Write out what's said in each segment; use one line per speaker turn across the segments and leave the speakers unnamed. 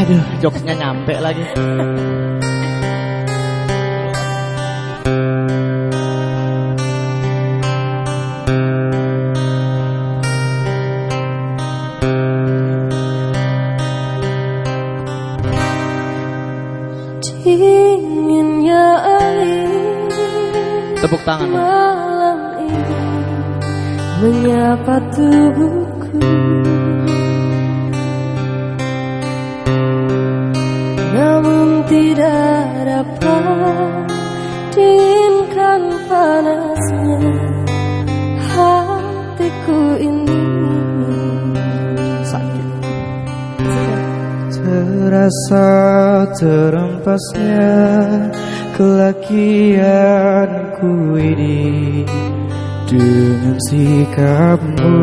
Aduh, jokesnya nyampe lagi.
Dinginnya air
Tepuk tangan.
malam ini menyapa tubuhku tidak dapat diinginkan panasnya hatiku ini
Sakit.
Terasa terempasnya kelakianku ini dengan sikapmu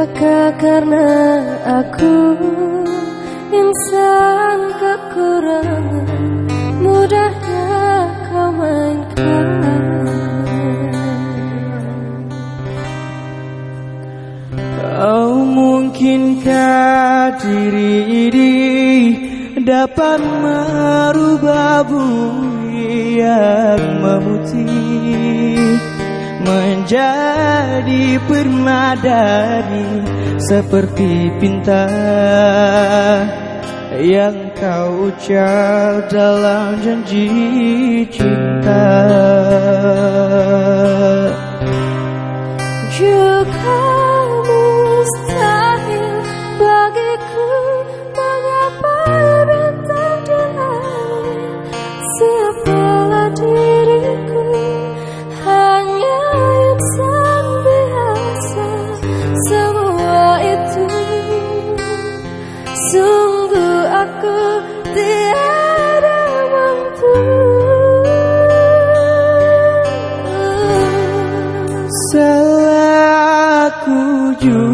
Apakah karena aku insan kekurangan? Mudahnya kau mainkan?
Kau mungkinkah diri ini dapat merubah bumi yang memutih menjadi permadani seperti pinta yang kau ucap dalam janji cinta.
Juga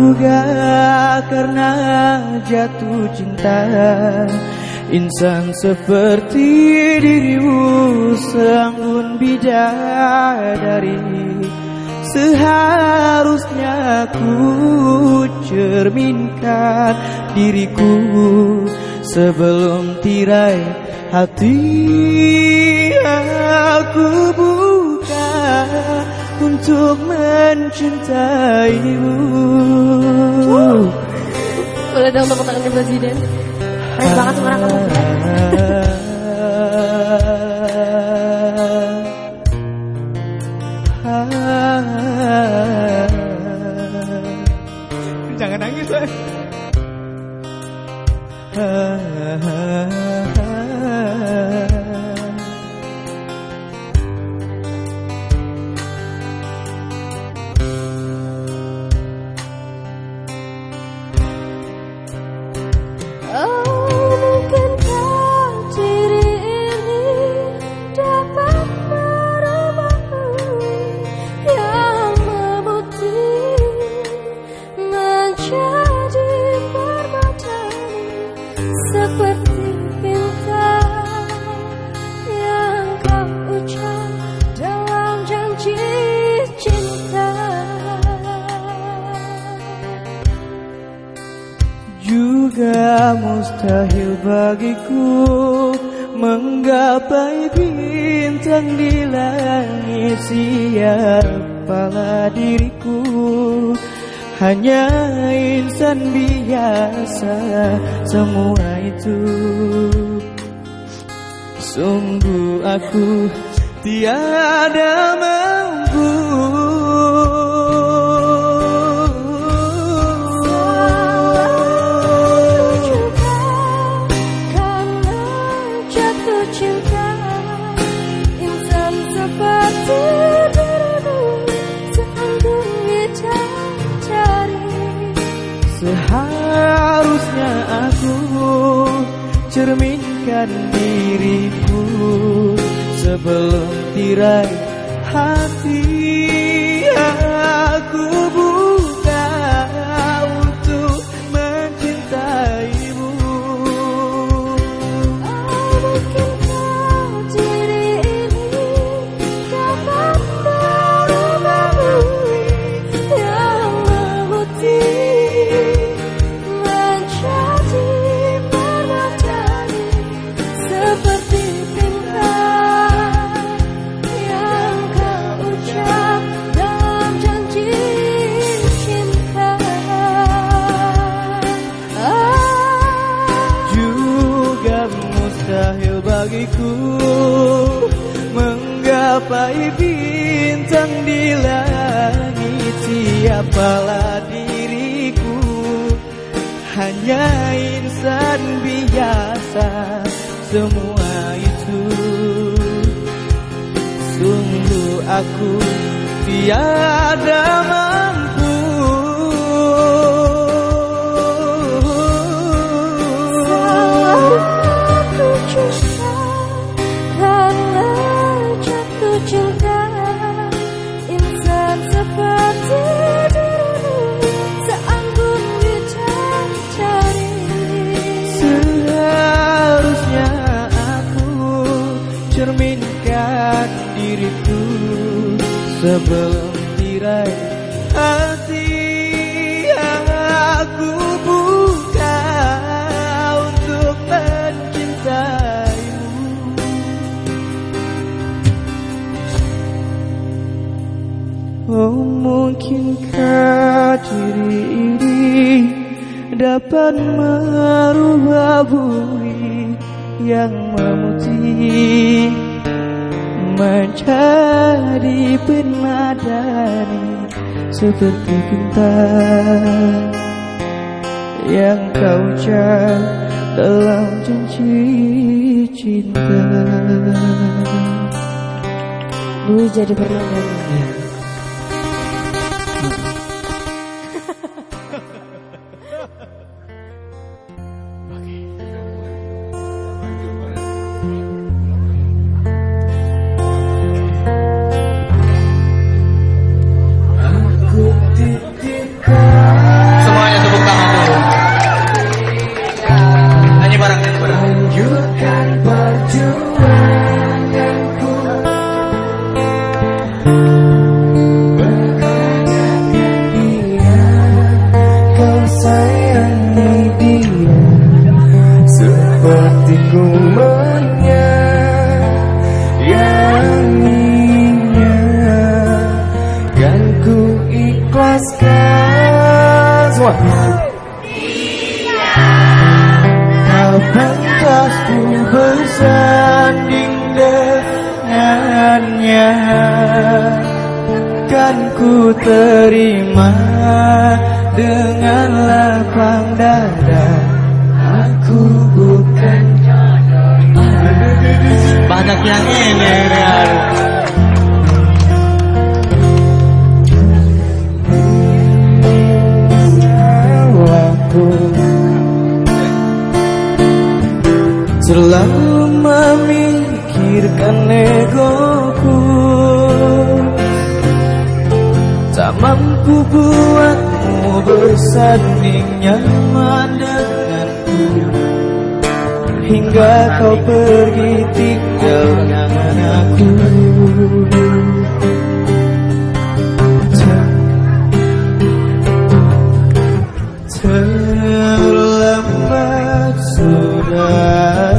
juga karena jatuh cinta Insan seperti dirimu seanggun bidadari. Seharusnya ku cerminkan diriku Sebelum tirai hati aku buka untuk mencintaimu.
Boleh dong tepuk tangan presiden
Sungguh aku tiada mampu
dapat merubah bumi yang memutih
menjadi permadani seperti bintang yang kau ucap dalam janji cinta.
Dwi jadi
Semuanya
buatmu bersanding nyaman denganku. Hingga kau pergi tinggalkan aku. Terlambat sudah.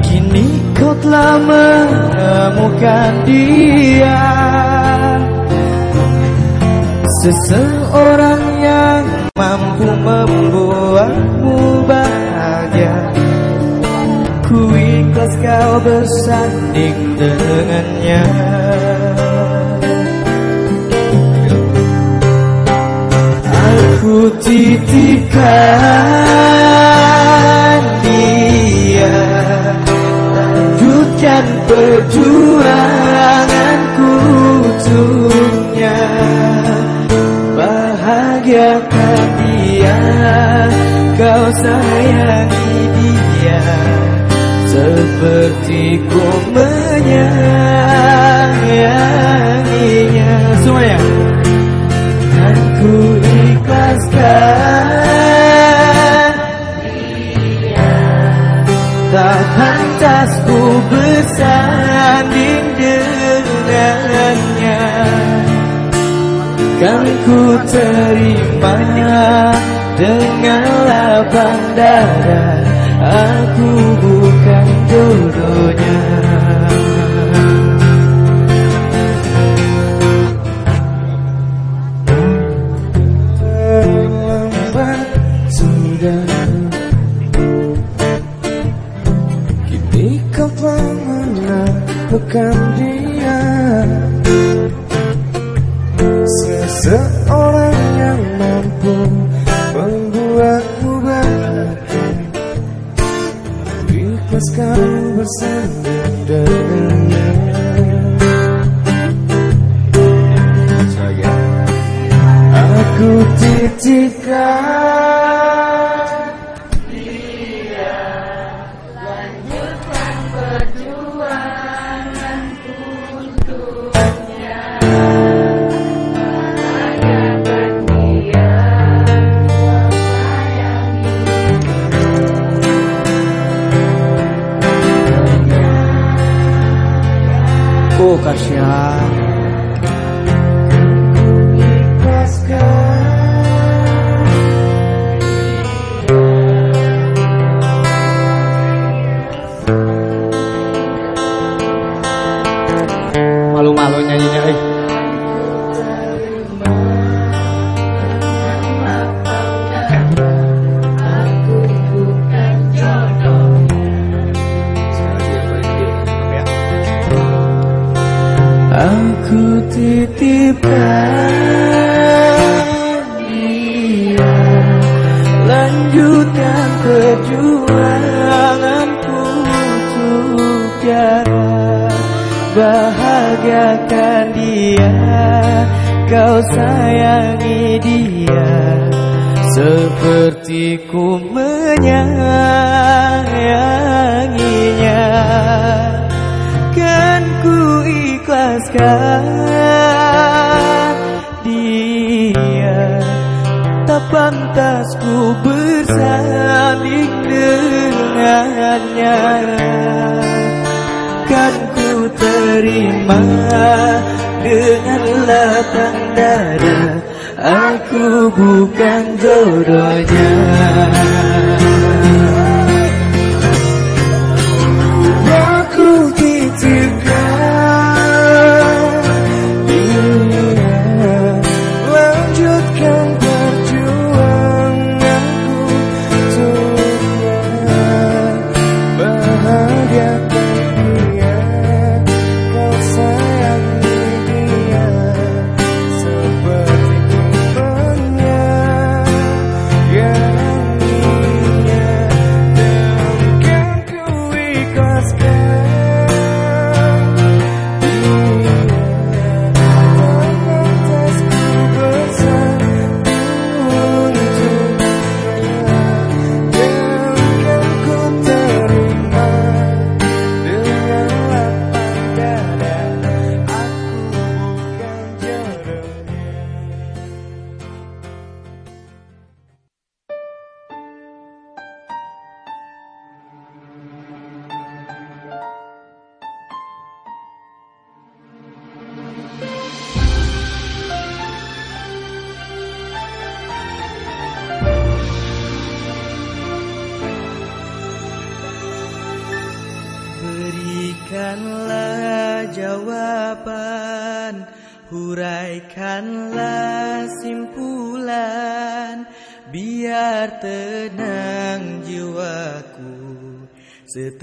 Kini kau telah menemukan dia Seseorang yang mampu membuatmu bahagia. Ku ikhlas kau bersanding dengannya. Aku titipkan dia. Lanjutkan perjuanganku Kau sayangi dia Seperti ku menyayanginya. Semuanya. Dan ku ikhlaskan Tak pantas ku bersanding dengannya. Kan ku terima dengan lapang dada Aku bukan jodohnya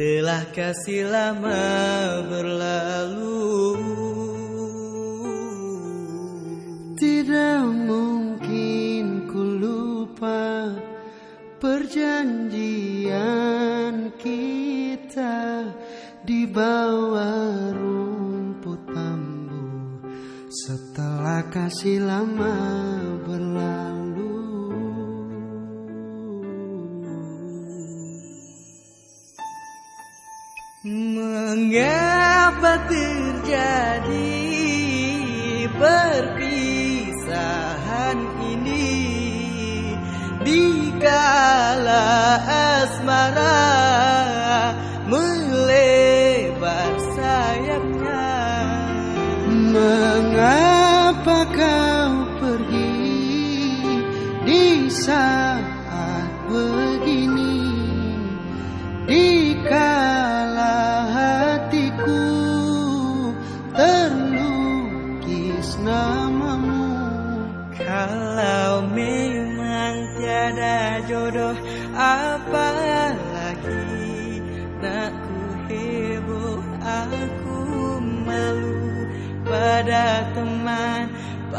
Telah kasih lama berlalu. Tidak mungkin ku lupa Perjanjian kita Di bawah rumput bambu. Setelah kasih lama Mengapa terjadi perpisahan ini? Dikala asmara melebar sayapnya. Mengapa kau pergi di sana?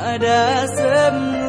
Pada
semua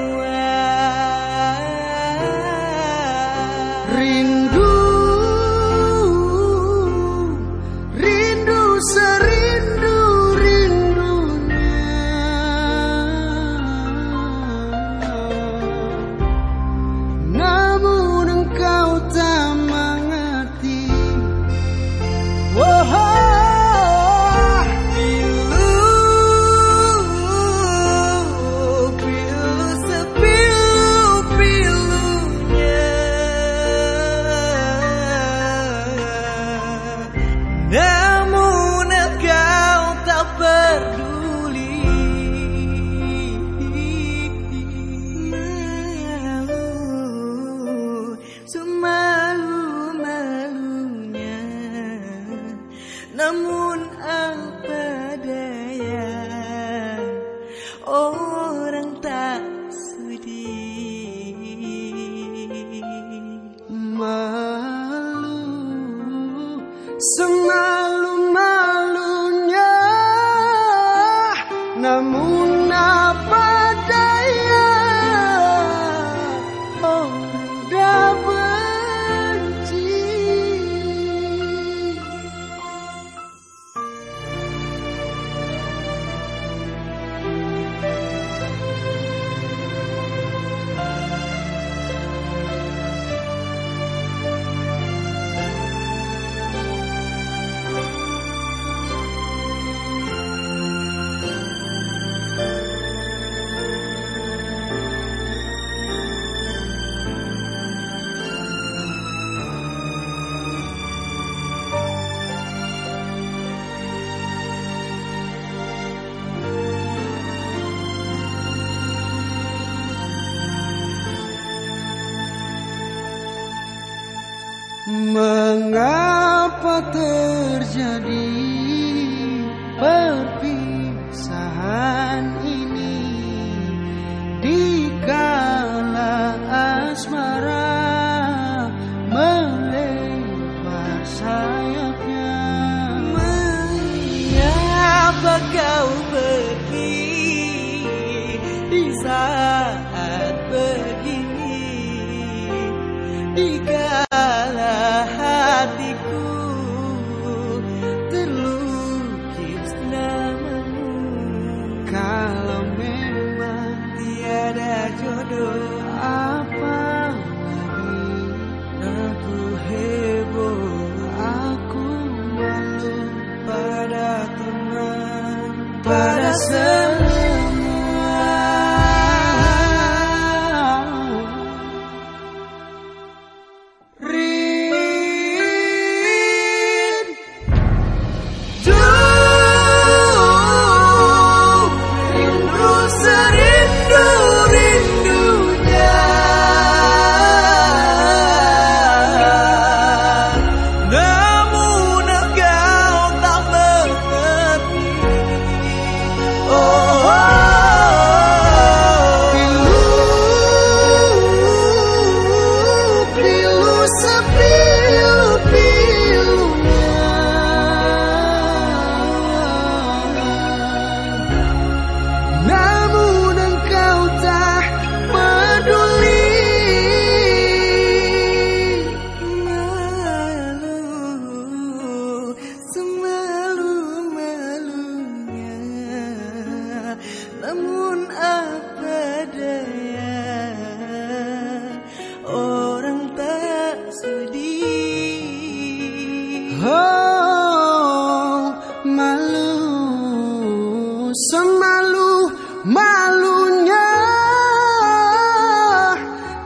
terjadi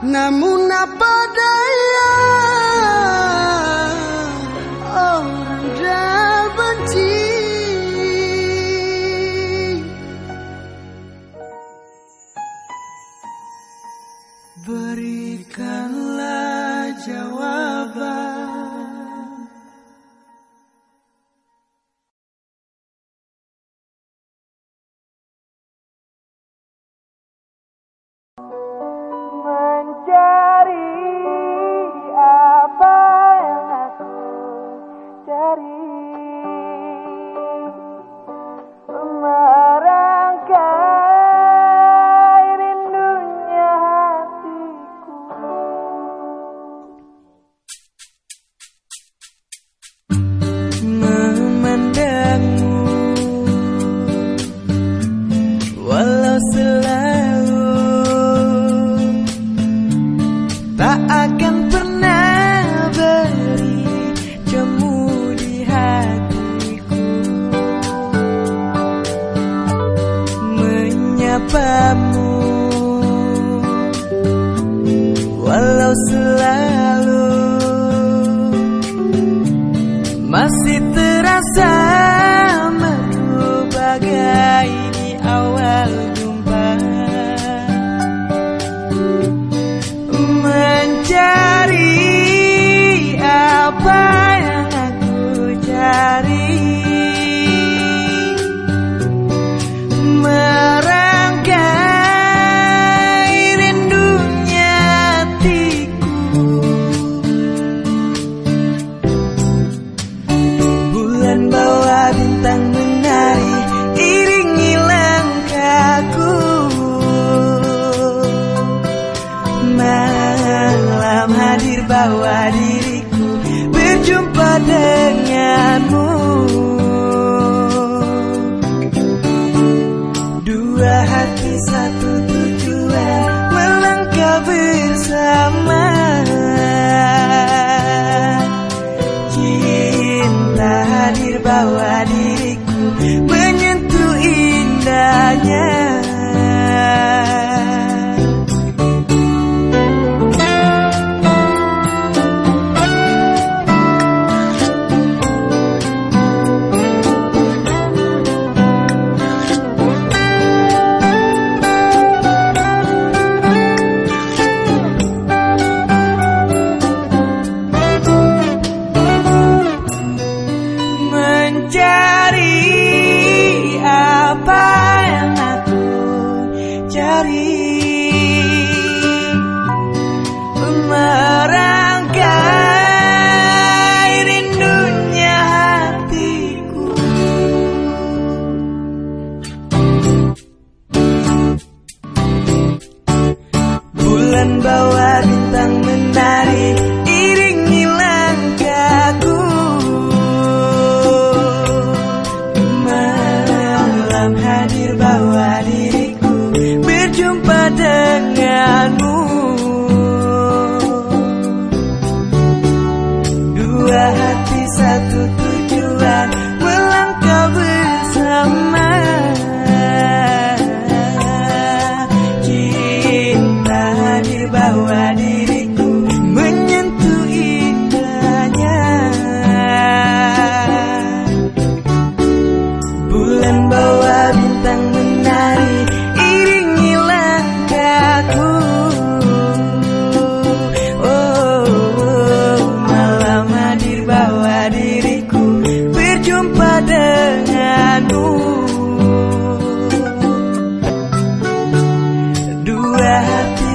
Namun apa
جاي لي أول جاي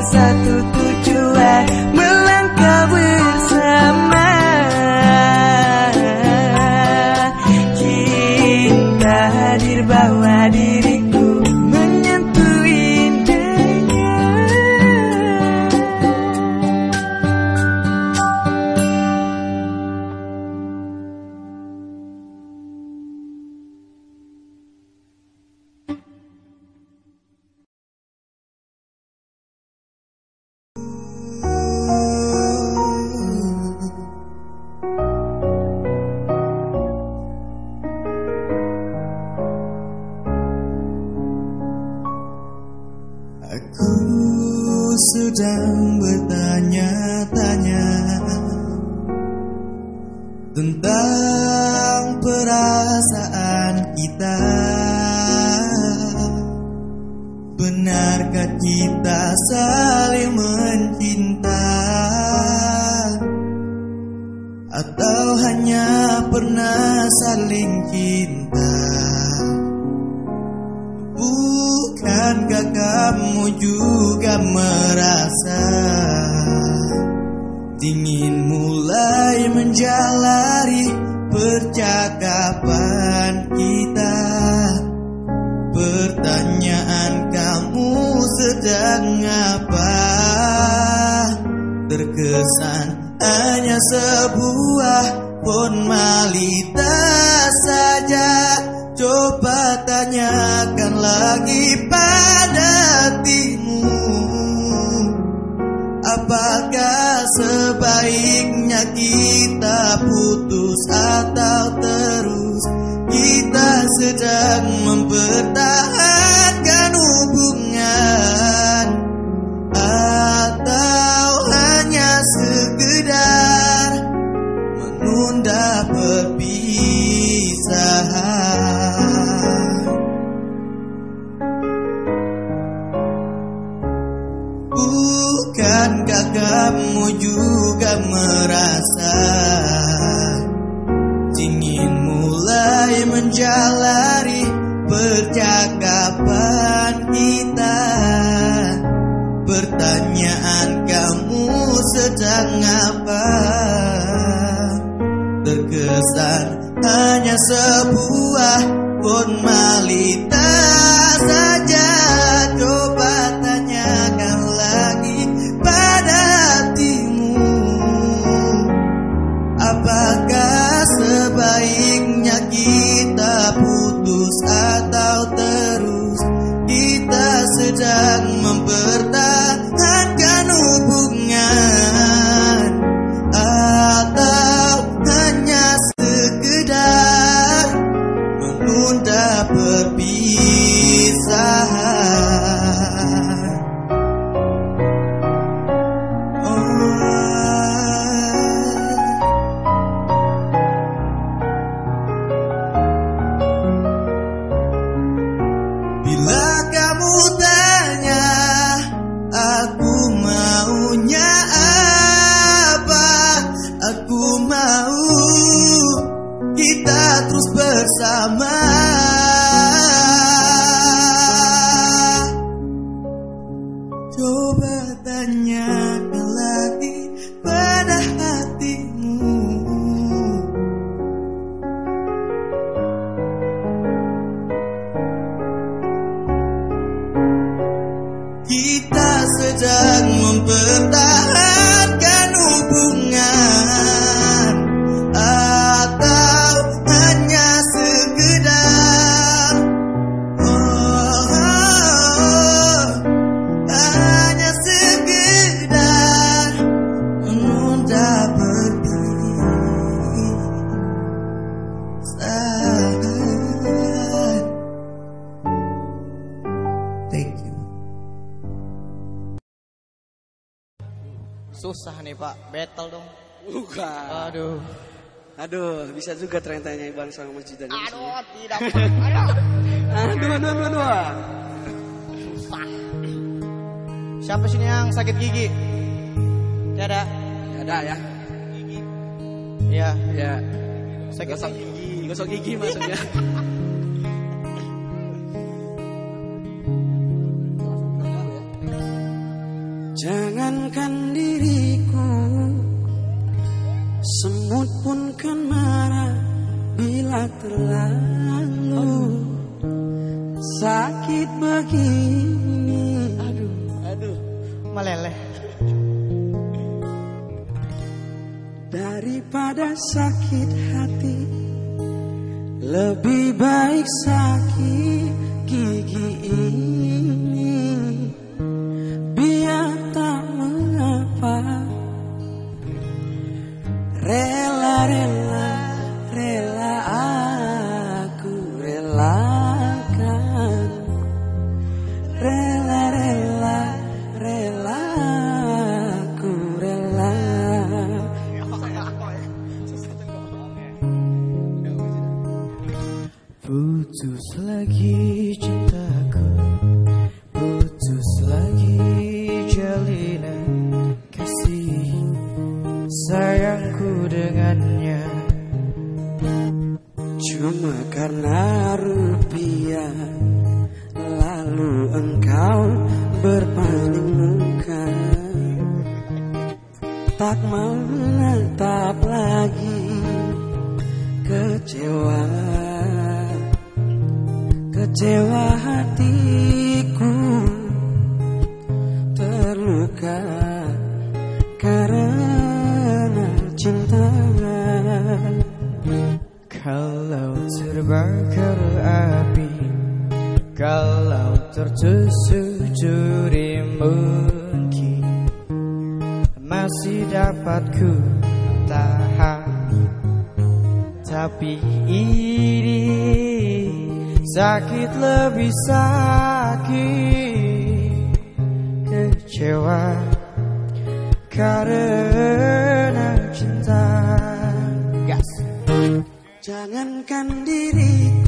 satu tujuan. kadang apa
terkesan hanya sebuah formalitas saja? Coba tanyakan lagi hanya sebuah formalitas.
Pak, battle dong.
Bukan.
Aduh.
Aduh, bisa juga ternyata nyanyi bareng sama Mas Jidan.
Aduh, tidak. Aduh.
Aduh, dua, dua, dua. Susah.
Siapa sini yang sakit gigi? Tidak
ada. Tidak ada ya. Gigi.
Iya.
Iya.
Sakit
gosok gigi, gosok gigi maksudnya. Jangankan di pun kan marah bila terlalu sakit begini.
Aduh, aduh, meleleh.
Daripada sakit hati, lebih baik sakit gigi ini.
life.
Jangankan diriku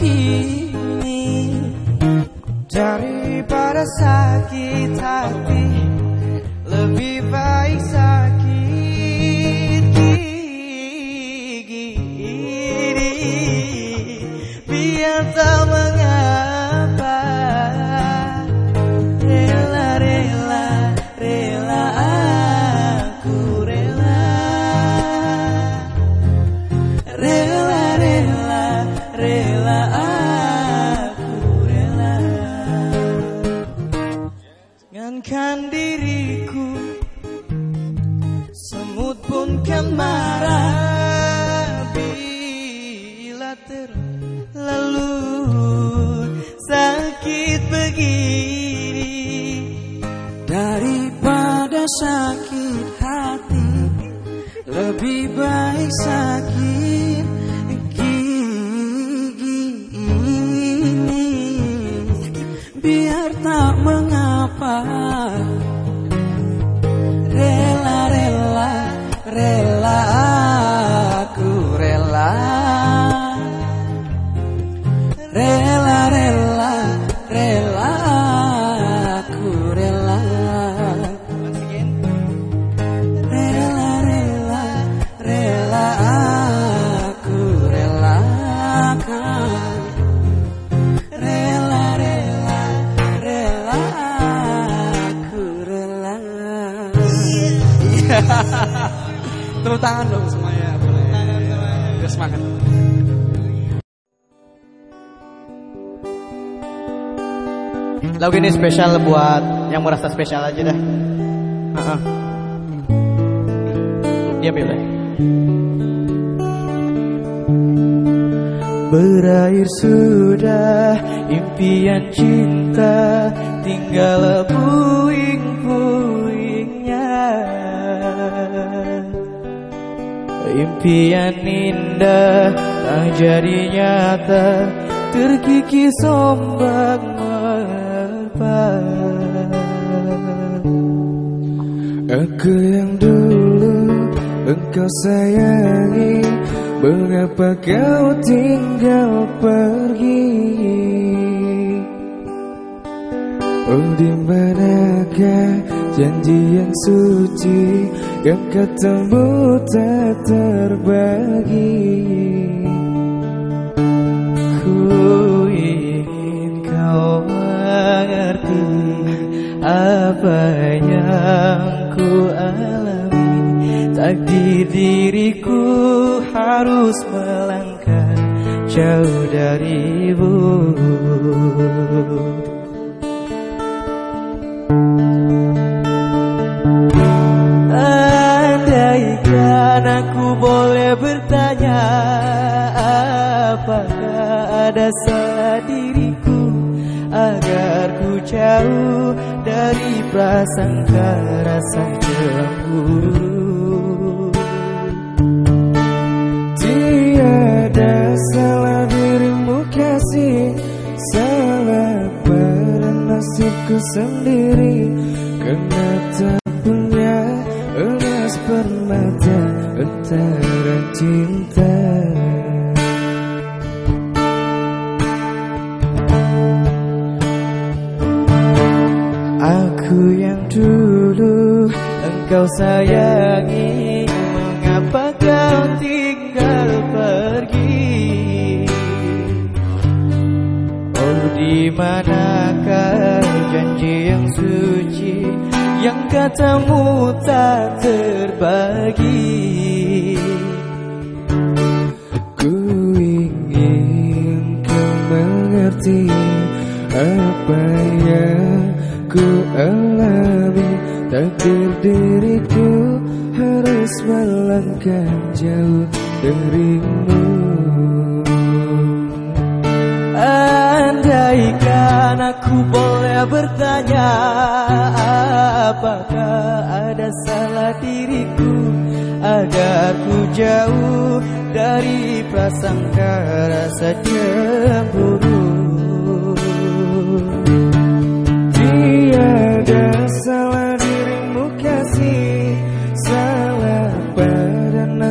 ini daripada sakit hati.
Dong semuanya. Boleh. Biar semangat.
Lagu ini spesial buat yang merasa spesial aja dah. Diam ya, Blay.
Berakhir sudah impian cinta Tinggal puing-puingnya Impian indah tak jadi nyata. Terkikis ombak menerpa Aku yang dulu engkau sayangi. Mengapa kau tinggal pergi? Oh di manakah janji yang suci Yang ketemu tak terbagi. Ku ingin kau mengerti Apa yang ku alami. Takdir diriku harus melangkah jauh darimu prasangka rasa cemburu Tiada salah dirimu kasih. Salah pada nasibku sendiri Apa yang ku alami Takdir diriku harus melangkah jauh darimu. Andaikan aku boleh bertanya Apakah ada salah diriku? Agar ku jauh dari prasangka rasa cemburu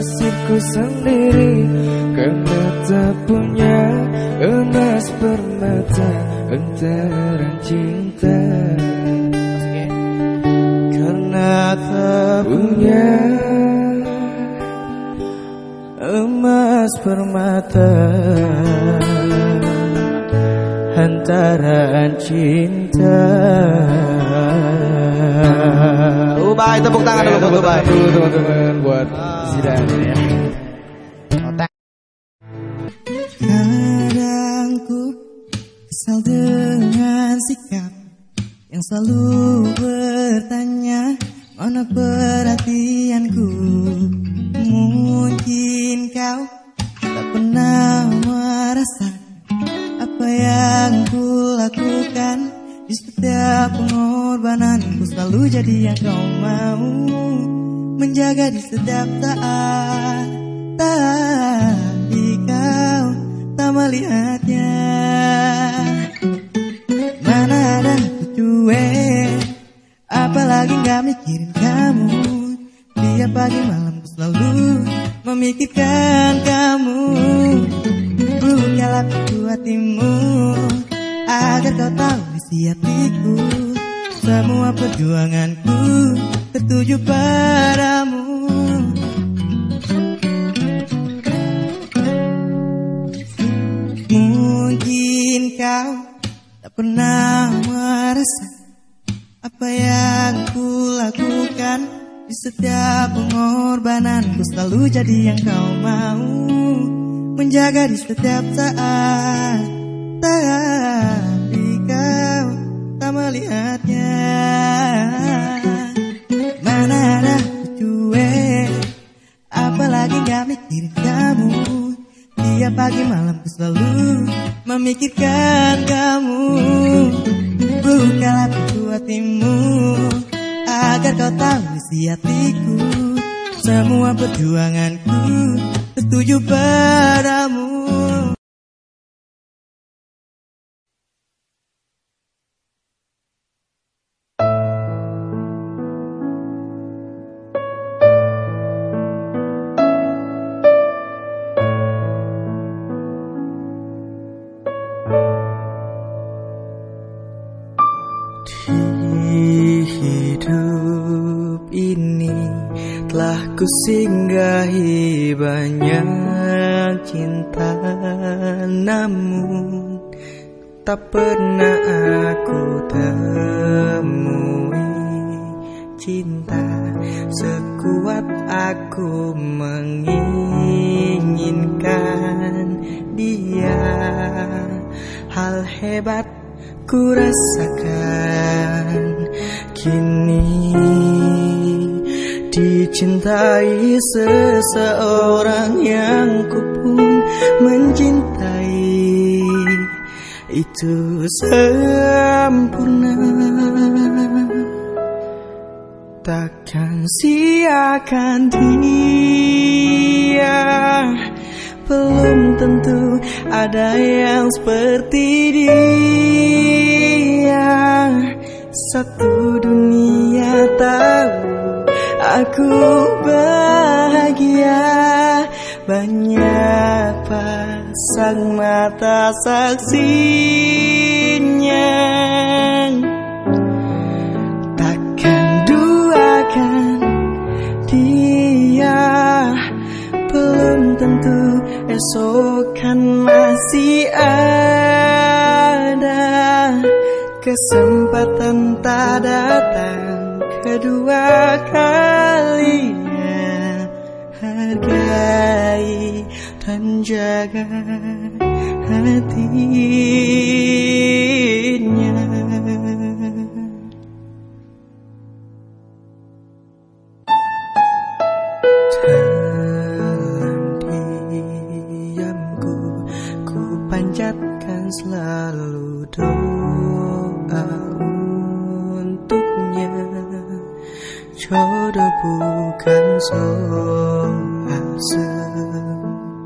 nasibku sendiri. Karena tak punya emas permata Antara cinta. Karena tak punya emas permata Hantaran cinta
Ubay, tepuk tangan dulu buat Ubay.
dulu teman-teman buat Zidane ya.
Kadang ku kesal dengan sikap Yang selalu bertanya Mana perhatianku
jadi yang kau mau Menjaga di setiap saat. Tapi memikirkan kamu. Bukalah pintu hatimu Agar kau tahu isi hatiku. Semua perjuanganku tertuju padamu
telah kusinggahi banyak cinta Namun tak pernah aku temui cinta Sekuat aku menginginkan dia. Hal hebat ku rasakan kini Dicintai seseorang yang ku pun mencintai. Itu sempurna. Takkan siakan dia. Belum tentu ada yang seperti dia aku bahagia Banyak pasang mata saksinya Takkan duakan dia Belum tentu esok kan masih ada. Kesempatan tak datang kedua kalinya Hargai dan jaga hatinya. Dalam diamku Ku panjatkan selalu doa Jodoh bukan soal sempurna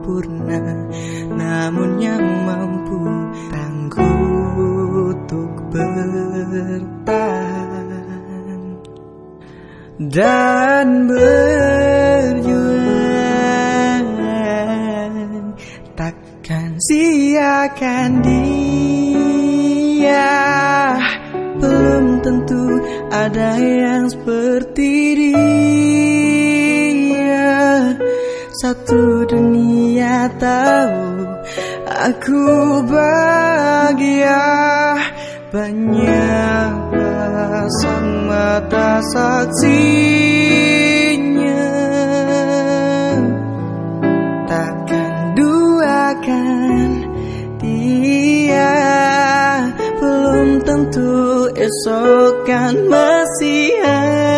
Namun yang mampu tangguh untuk bertahan dan berjuang. Takkan siakan dia belum tentu ada yang seperti dia. Satu dunia tahu aku bahagia. Banyak pasang mata saksinya tentu esok kan masih ada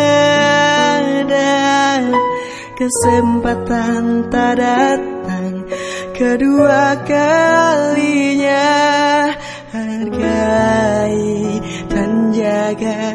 Kesempatan tak datang. Kedua kalinya Hargai dan menjaga